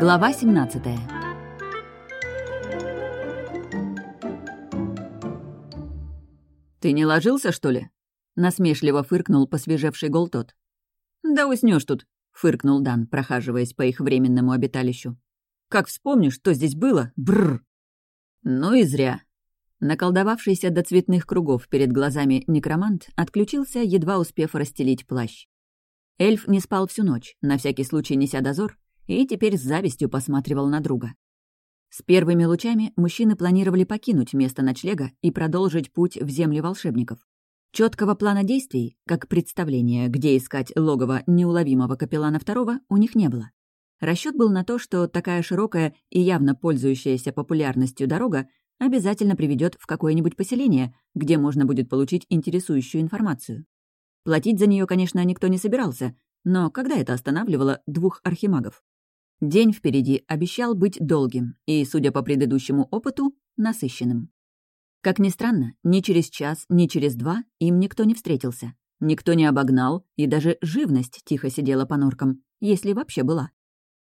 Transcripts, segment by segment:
Глава 17 «Ты не ложился, что ли?» — насмешливо фыркнул посвежевший Голтот. «Да уснешь тут», — фыркнул Дан, прохаживаясь по их временному обиталищу. «Как вспомнишь, что здесь было? Бррр!» «Ну и зря». Наколдовавшийся до цветных кругов перед глазами некромант отключился, едва успев расстелить плащ. Эльф не спал всю ночь, на всякий случай неся дозор, и теперь с завистью посматривал на друга. С первыми лучами мужчины планировали покинуть место ночлега и продолжить путь в земли волшебников. Четкого плана действий, как представление, где искать логово неуловимого капеллана второго, у них не было. Расчет был на то, что такая широкая и явно пользующаяся популярностью дорога обязательно приведет в какое-нибудь поселение, где можно будет получить интересующую информацию. Платить за нее, конечно, никто не собирался, но когда это останавливало двух архимагов? День впереди обещал быть долгим и, судя по предыдущему опыту, насыщенным. Как ни странно, ни через час, ни через два им никто не встретился. Никто не обогнал, и даже живность тихо сидела по норкам, если вообще была.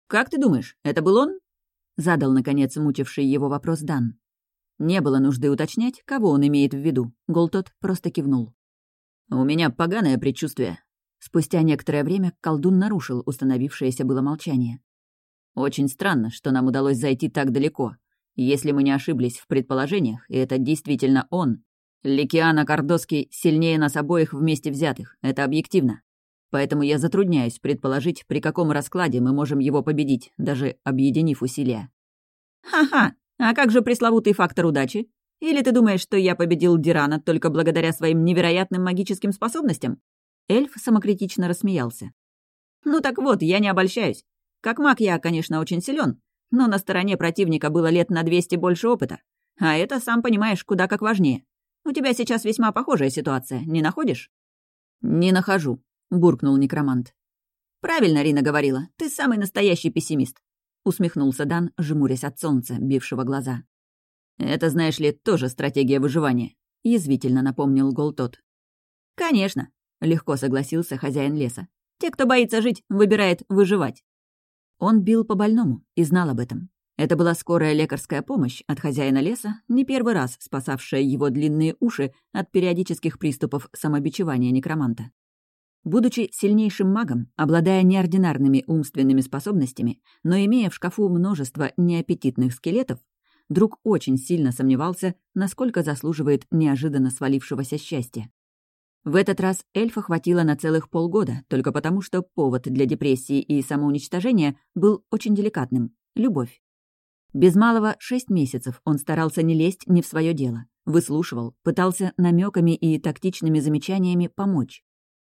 «Как ты думаешь, это был он?» — задал, наконец, мучивший его вопрос Дан. Не было нужды уточнять, кого он имеет в виду. Голтот просто кивнул. «У меня поганое предчувствие». Спустя некоторое время колдун нарушил установившееся было молчание. Очень странно, что нам удалось зайти так далеко. Если мы не ошиблись в предположениях, и это действительно он, Ликиана Кордоский сильнее нас обоих вместе взятых, это объективно. Поэтому я затрудняюсь предположить, при каком раскладе мы можем его победить, даже объединив усилия. «Ха-ха! А как же пресловутый фактор удачи? Или ты думаешь, что я победил Дирана только благодаря своим невероятным магическим способностям?» Эльф самокритично рассмеялся. «Ну так вот, я не обольщаюсь. Как маг я, конечно, очень силен, но на стороне противника было лет на 200 больше опыта. А это, сам понимаешь, куда как важнее. У тебя сейчас весьма похожая ситуация, не находишь?» «Не нахожу», — буркнул некромант. «Правильно Рина говорила, ты самый настоящий пессимист», — усмехнулся Дан, жмурясь от солнца, бившего глаза. «Это, знаешь ли, тоже стратегия выживания», — язвительно напомнил Голтот. «Конечно», — легко согласился хозяин леса. «Те, кто боится жить, выбирает выживать». Он бил по больному и знал об этом. Это была скорая лекарская помощь от хозяина леса, не первый раз спасавшая его длинные уши от периодических приступов самобичевания некроманта. Будучи сильнейшим магом, обладая неординарными умственными способностями, но имея в шкафу множество неаппетитных скелетов, друг очень сильно сомневался, насколько заслуживает неожиданно свалившегося счастья. В этот раз эльфа хватило на целых полгода, только потому что повод для депрессии и самоуничтожения был очень деликатным — любовь. Без малого шесть месяцев он старался не лезть ни в свое дело, выслушивал, пытался намеками и тактичными замечаниями помочь.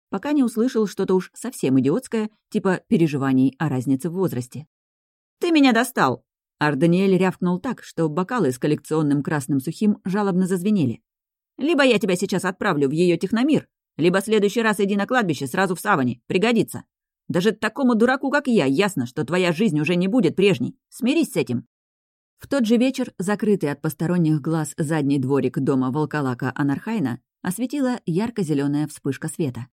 Пока не услышал что-то уж совсем идиотское, типа переживаний о разнице в возрасте. «Ты меня достал!» Арданиэль рявкнул так, что бокалы с коллекционным красным сухим жалобно зазвенели. Либо я тебя сейчас отправлю в ее техномир, либо в следующий раз иди на кладбище сразу в саване. Пригодится. Даже такому дураку, как я, ясно, что твоя жизнь уже не будет прежней. Смирись с этим». В тот же вечер, закрытый от посторонних глаз задний дворик дома волколака Анархайна, осветила ярко зеленая вспышка света.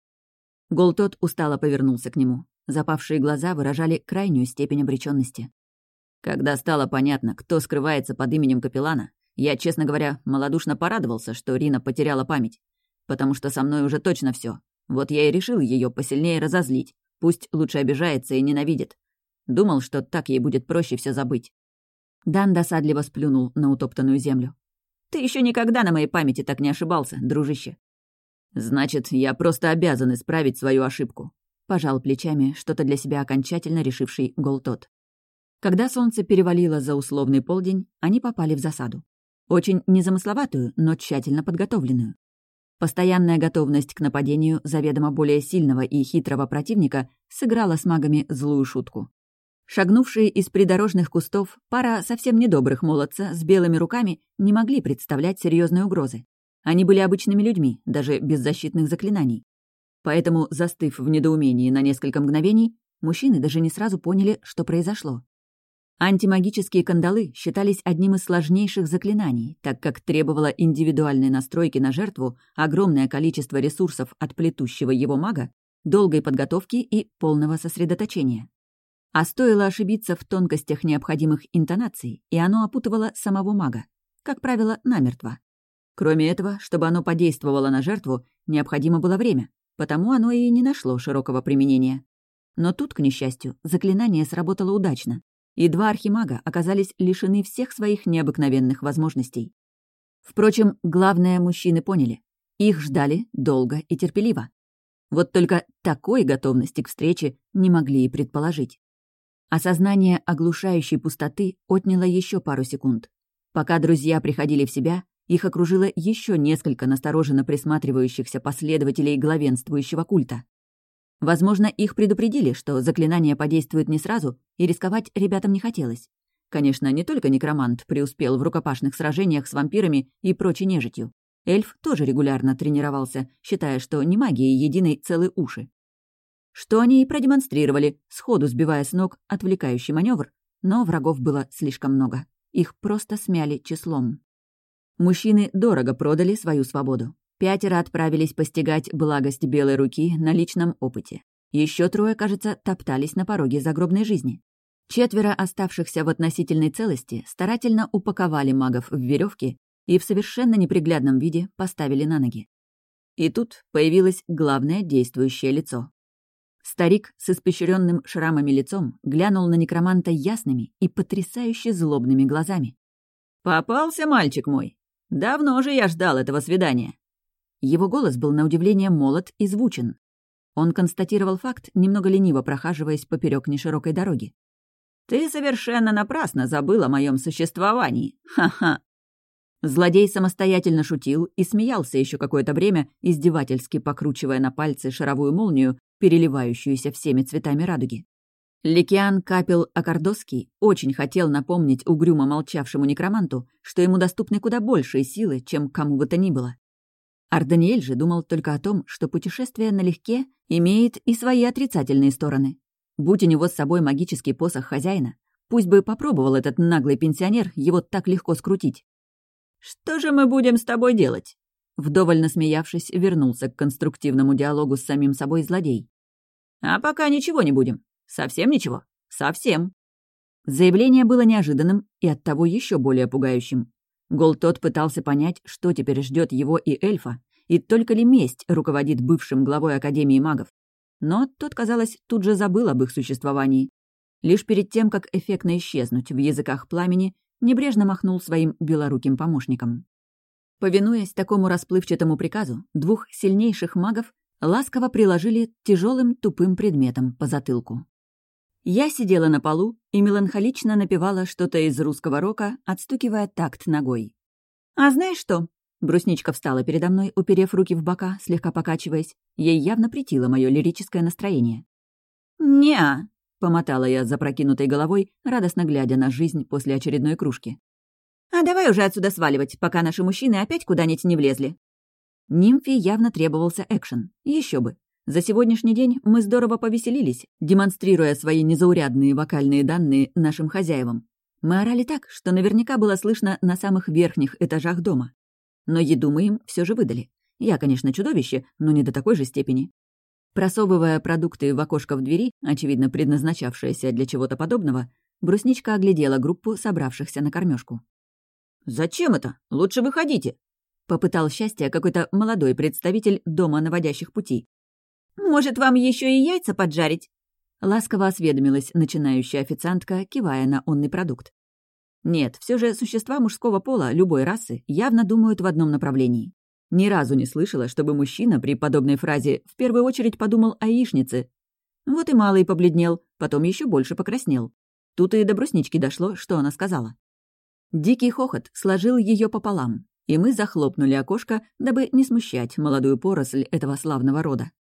Голтот устало повернулся к нему. Запавшие глаза выражали крайнюю степень обреченности. Когда стало понятно, кто скрывается под именем капеллана, я, честно говоря, малодушно порадовался, что Рина потеряла память. Потому что со мной уже точно все. Вот я и решил ее посильнее разозлить. Пусть лучше обижается и ненавидит. Думал, что так ей будет проще все забыть. Дан досадливо сплюнул на утоптанную землю. «Ты еще никогда на моей памяти так не ошибался, дружище». «Значит, я просто обязан исправить свою ошибку», — пожал плечами, что-то для себя окончательно решивший Голтот. Когда солнце перевалило за условный полдень, они попали в засаду. Очень незамысловатую, но тщательно подготовленную. Постоянная готовность к нападению заведомо более сильного и хитрого противника сыграла с магами злую шутку. Шагнувшие из придорожных кустов пара совсем недобрых молодца с белыми руками не могли представлять серьезной угрозы. Они были обычными людьми, даже без защитных заклинаний. Поэтому, застыв в недоумении на несколько мгновений, мужчины даже не сразу поняли, что произошло. Антимагические кандалы считались одним из сложнейших заклинаний, так как требовало индивидуальной настройки на жертву огромное количество ресурсов от плетущего его мага, долгой подготовки и полного сосредоточения. А стоило ошибиться в тонкостях необходимых интонаций, и оно опутывало самого мага, как правило, намертво. Кроме этого, чтобы оно подействовало на жертву, необходимо было время, потому оно и не нашло широкого применения. Но тут, к несчастью, заклинание сработало удачно, и два архимага оказались лишены всех своих необыкновенных возможностей. Впрочем, главное мужчины поняли. Их ждали долго и терпеливо. Вот только такой готовности к встрече не могли и предположить. Осознание оглушающей пустоты отняло еще пару секунд. Пока друзья приходили в себя, их окружило еще несколько настороженно присматривающихся последователей главенствующего культа. Возможно, их предупредили, что заклинание подействует не сразу, и рисковать ребятам не хотелось. Конечно, не только некромант преуспел в рукопашных сражениях с вампирами и прочей нежитью. Эльф тоже регулярно тренировался, считая, что не магией единой целы уши. Что они и продемонстрировали, сходу сбивая с ног отвлекающий маневр, но врагов было слишком много. Их просто смяли числом. Мужчины дорого продали свою свободу. Пятеро отправились постигать благость белой руки на личном опыте. Еще трое, кажется, топтались на пороге загробной жизни. Четверо оставшихся в относительной целости старательно упаковали магов в веревки и в совершенно неприглядном виде поставили на ноги. И тут появилось главное действующее лицо. Старик с испещренным шрамами лицом глянул на некроманта ясными и потрясающе злобными глазами. «Попался, мальчик мой! Давно же я ждал этого свидания!» Его голос был на удивление молод и звучен. Он констатировал факт, немного лениво прохаживаясь поперек неширокой дороги. «Ты совершенно напрасно забыл о моем существовании! Ха-ха!» Злодей самостоятельно шутил и смеялся еще какое-то время, издевательски покручивая на пальце шаровую молнию, переливающуюся всеми цветами радуги. Ликиан Капел Акардоский очень хотел напомнить угрюмо молчавшему некроманту, что ему доступны куда большие силы, чем кому бы то ни было. Арданиэль же думал только о том, что путешествие налегке имеет и свои отрицательные стороны. Будь у него с собой магический посох хозяина, пусть бы попробовал этот наглый пенсионер его так легко скрутить. «Что же мы будем с тобой делать?» Вдоволь насмеявшись, вернулся к конструктивному диалогу с самим собой злодей. «А пока ничего не будем. Совсем ничего. Совсем». Заявление было неожиданным и оттого еще более пугающим. Голтот пытался понять, что теперь ждет его и эльфа, и только ли месть руководит бывшим главой Академии магов. Но тот, казалось, тут же забыл об их существовании. Лишь перед тем, как эффектно исчезнуть в языках пламени, небрежно махнул своим белоруким помощникам. Повинуясь такому расплывчатому приказу, двух сильнейших магов ласково приложили тяжелым тупым предметом по затылку. Я сидела на полу и меланхолично напевала что-то из русского рока, отстукивая такт ногой. «А знаешь что?» Брусничка встала передо мной, уперев руки в бока, слегка покачиваясь. Ей явно притило мое лирическое настроение. «Не-а», помотала я запрокинутой головой, радостно глядя на жизнь после очередной кружки. «А давай уже отсюда сваливать, пока наши мужчины опять куда-нибудь не влезли». Нимфе явно требовался экшен. Еще бы. За сегодняшний день мы здорово повеселились, демонстрируя свои незаурядные вокальные данные нашим хозяевам. Мы орали так, что наверняка было слышно на самых верхних этажах дома. Но еду мы им все же выдали. Я, конечно, чудовище, но не до такой же степени. Просовывая продукты в окошко в двери, очевидно предназначавшееся для чего-то подобного, брусничка оглядела группу собравшихся на кормежку. «Зачем это? Лучше выходите!» Попытал счастье какой-то молодой представитель дома наводящих путей. «Может, вам еще и яйца поджарить?» Ласково осведомилась начинающая официантка, кивая на онный продукт. Нет, все же существа мужского пола любой расы явно думают в одном направлении. Ни разу не слышала, чтобы мужчина при подобной фразе в первую очередь подумал о яичнице. Вот и малый побледнел, потом еще больше покраснел. Тут и до бруснички дошло, что она сказала. Дикий хохот сложил ее пополам, и мы захлопнули окошко, дабы не смущать молодую поросль этого славного рода.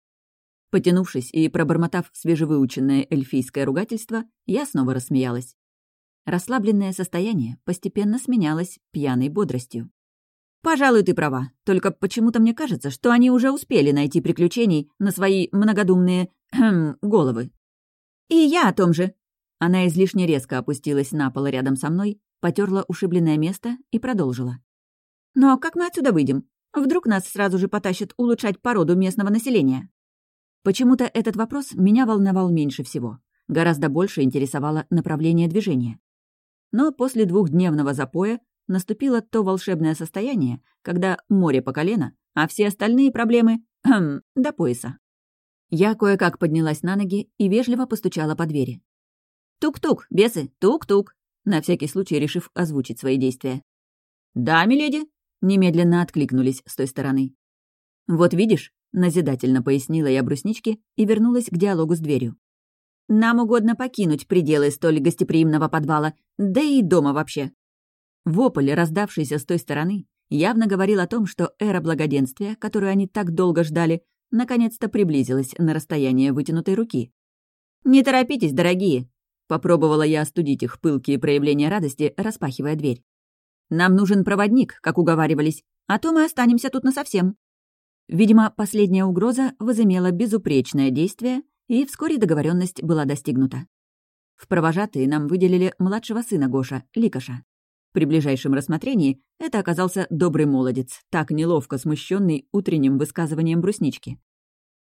Потянувшись и пробормотав свежевыученное эльфийское ругательство, я снова рассмеялась. Расслабленное состояние постепенно сменялось пьяной бодростью. «Пожалуй, ты права. Только почему-то мне кажется, что они уже успели найти приключений на свои многодумные хм, головы. И я о том же». Она излишне резко опустилась на пол рядом со мной, потерла ушибленное место и продолжила. «Но как мы отсюда выйдем? Вдруг нас сразу же потащат улучшать породу местного населения?» Почему-то этот вопрос меня волновал меньше всего. гораздо больше интересовало направление движения. Но после двухдневного запоя наступило то волшебное состояние, когда море по колено, а все остальные проблемы хм, до пояса. Я кое-как поднялась на ноги и вежливо постучала по двери. «Тук-тук, бесы, тук-тук!» на всякий случай решив озвучить свои действия. «Да, миледи!» — немедленно откликнулись с той стороны. «Вот видишь», — назидательно пояснила я брусничке и вернулась к диалогу с дверью. «Нам угодно покинуть пределы столь гостеприимного подвала, да и дома вообще». Вопль, раздавшийся с той стороны, явно говорил о том, что эра благоденствия, которую они так долго ждали, наконец-то приблизилась на расстояние вытянутой руки. «Не торопитесь, дорогие!» — попробовала я остудить их пылкие проявления радости, распахивая дверь. «Нам нужен проводник, как уговаривались, а то мы останемся тут насовсем». Видимо, последняя угроза возымела безупречное действие, и вскоре договоренность была достигнута. В провожатые нам выделили младшего сына Гоша, Ликаша. При ближайшем рассмотрении это оказался добрый молодец, так неловко смущенный утренним высказыванием бруснички.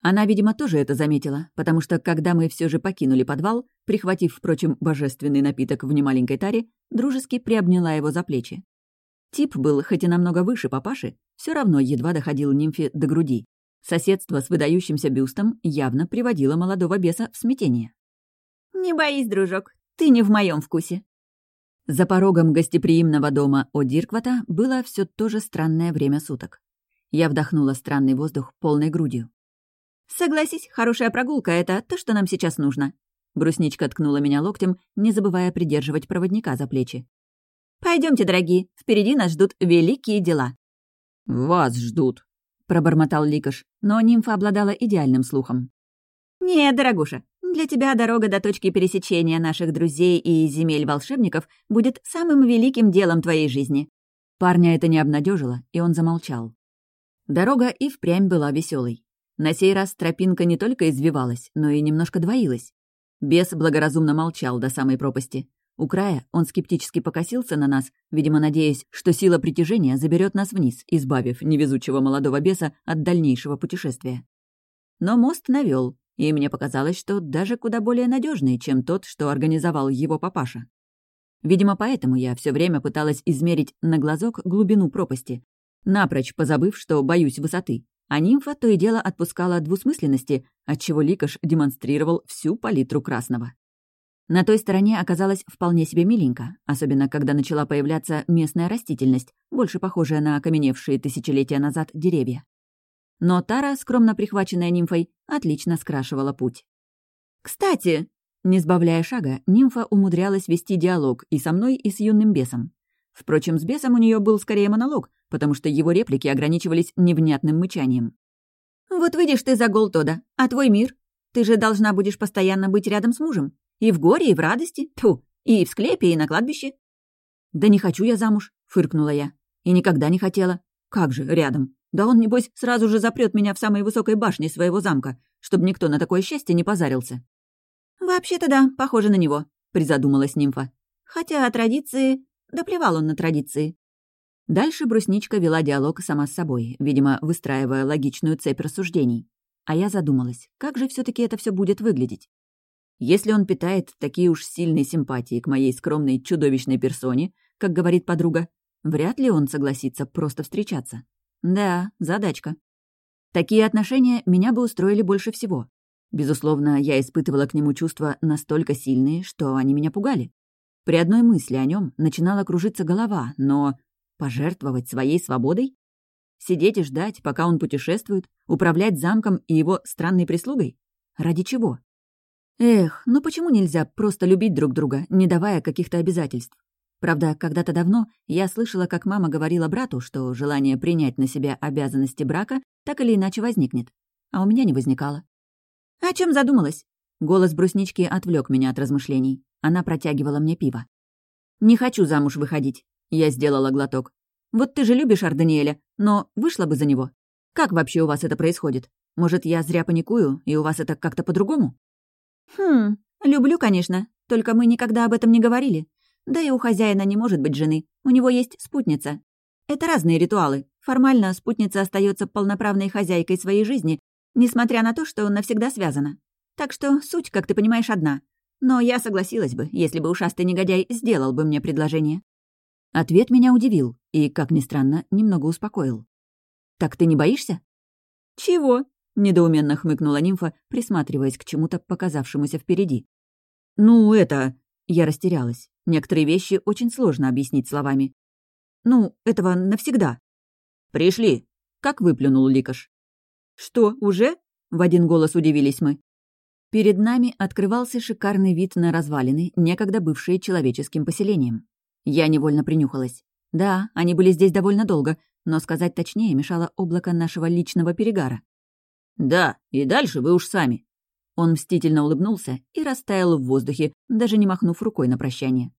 Она, видимо, тоже это заметила, потому что, когда мы все же покинули подвал, прихватив, впрочем, божественный напиток в немаленькой таре, дружески приобняла его за плечи. Тип был хоть и намного выше папаши, все равно едва доходил нимфе до груди. Соседство с выдающимся бюстом явно приводило молодого беса в смятение. «Не боись, дружок, ты не в моем вкусе». За порогом гостеприимного дома Одирквата было все то же странное время суток. Я вдохнула странный воздух полной грудью. «Согласись, хорошая прогулка — это то, что нам сейчас нужно». Брусничка ткнула меня локтем, не забывая придерживать проводника за плечи. Пойдемте, дорогие, впереди нас ждут великие дела». «Вас ждут», — пробормотал Ликаш, но нимфа обладала идеальным слухом. «Нет, дорогуша, для тебя дорога до точки пересечения наших друзей и земель волшебников будет самым великим делом твоей жизни». Парня это не обнадежило, и он замолчал. Дорога и впрямь была веселой. На сей раз тропинка не только извивалась, но и немножко двоилась. Бес благоразумно молчал до самой пропасти. У края он скептически покосился на нас, видимо, надеясь, что сила притяжения заберет нас вниз, избавив невезучего молодого беса от дальнейшего путешествия. Но мост навел, и мне показалось, что даже куда более надежный, чем тот, что организовал его папаша. Видимо, поэтому я все время пыталась измерить на глазок глубину пропасти, напрочь позабыв, что боюсь высоты, а нимфа то и дело отпускала двусмысленности, отчего Ликаш демонстрировал всю палитру красного. На той стороне оказалось вполне себе миленько, особенно когда начала появляться местная растительность, больше похожая на окаменевшие тысячелетия назад деревья. Но Тара, скромно прихваченная нимфой, отлично скрашивала путь. «Кстати!» Не сбавляя шага, нимфа умудрялась вести диалог и со мной, и с юным бесом. Впрочем, с бесом у нее был скорее монолог, потому что его реплики ограничивались невнятным мычанием. «Вот выйдешь ты за Голтода, а твой мир? Ты же должна будешь постоянно быть рядом с мужем. И в горе, и в радости. Тьфу, и в склепе, и на кладбище. «Да не хочу я замуж», — фыркнула я. «И никогда не хотела. Как же, рядом. Да он, небось, сразу же запрет меня в самой высокой башне своего замка, чтобы никто на такое счастье не позарился». «Вообще-то да, похоже на него», — призадумалась нимфа. «Хотя о традиции... Да плевал он на традиции». Дальше брусничка вела диалог сама с собой, видимо, выстраивая логичную цепь рассуждений. А я задумалась, как же все таки это все будет выглядеть? Если он питает такие уж сильные симпатии к моей скромной чудовищной персоне, как говорит подруга, вряд ли он согласится просто встречаться. Да, задачка. Такие отношения меня бы устроили больше всего. Безусловно, я испытывала к нему чувства настолько сильные, что они меня пугали. При одной мысли о нем начинала кружиться голова, но пожертвовать своей свободой? Сидеть и ждать, пока он путешествует, управлять замком и его странной прислугой? Ради чего? Эх, ну почему нельзя просто любить друг друга, не давая каких-то обязательств? Правда, когда-то давно я слышала, как мама говорила брату, что желание принять на себя обязанности брака так или иначе возникнет. А у меня не возникало. «О чем задумалась?» Голос бруснички отвлек меня от размышлений. Она протягивала мне пиво. «Не хочу замуж выходить», — я сделала глоток. «Вот ты же любишь Арданиэля, но вышла бы за него. Как вообще у вас это происходит? Может, я зря паникую, и у вас это как-то по-другому?» «Хм, люблю, конечно, только мы никогда об этом не говорили. Да и у хозяина не может быть жены, у него есть спутница. Это разные ритуалы. Формально спутница остается полноправной хозяйкой своей жизни, несмотря на то, что навсегда связана. Так что суть, как ты понимаешь, одна. Но я согласилась бы, если бы ушастый негодяй сделал бы мне предложение». Ответ меня удивил и, как ни странно, немного успокоил. «Так ты не боишься?» «Чего?» — недоуменно хмыкнула нимфа, присматриваясь к чему-то показавшемуся впереди. «Ну, это...» — я растерялась. Некоторые вещи очень сложно объяснить словами. «Ну, этого навсегда». «Пришли!» — как выплюнул Ликаш. «Что, уже?» — в один голос удивились мы. Перед нами открывался шикарный вид на развалины, некогда бывшие человеческим поселением. Я невольно принюхалась. Да, они были здесь довольно долго, но сказать точнее мешало облако нашего личного перегара. «Да, и дальше вы уж сами». Он мстительно улыбнулся и растаял в воздухе, даже не махнув рукой на прощание.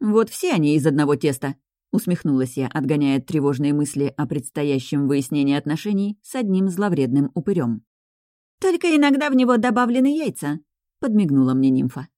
«Вот все они из одного теста», — усмехнулась я, отгоняя тревожные мысли о предстоящем выяснении отношений с одним зловредным упырем. «Только иногда в него добавлены яйца», — подмигнула мне нимфа.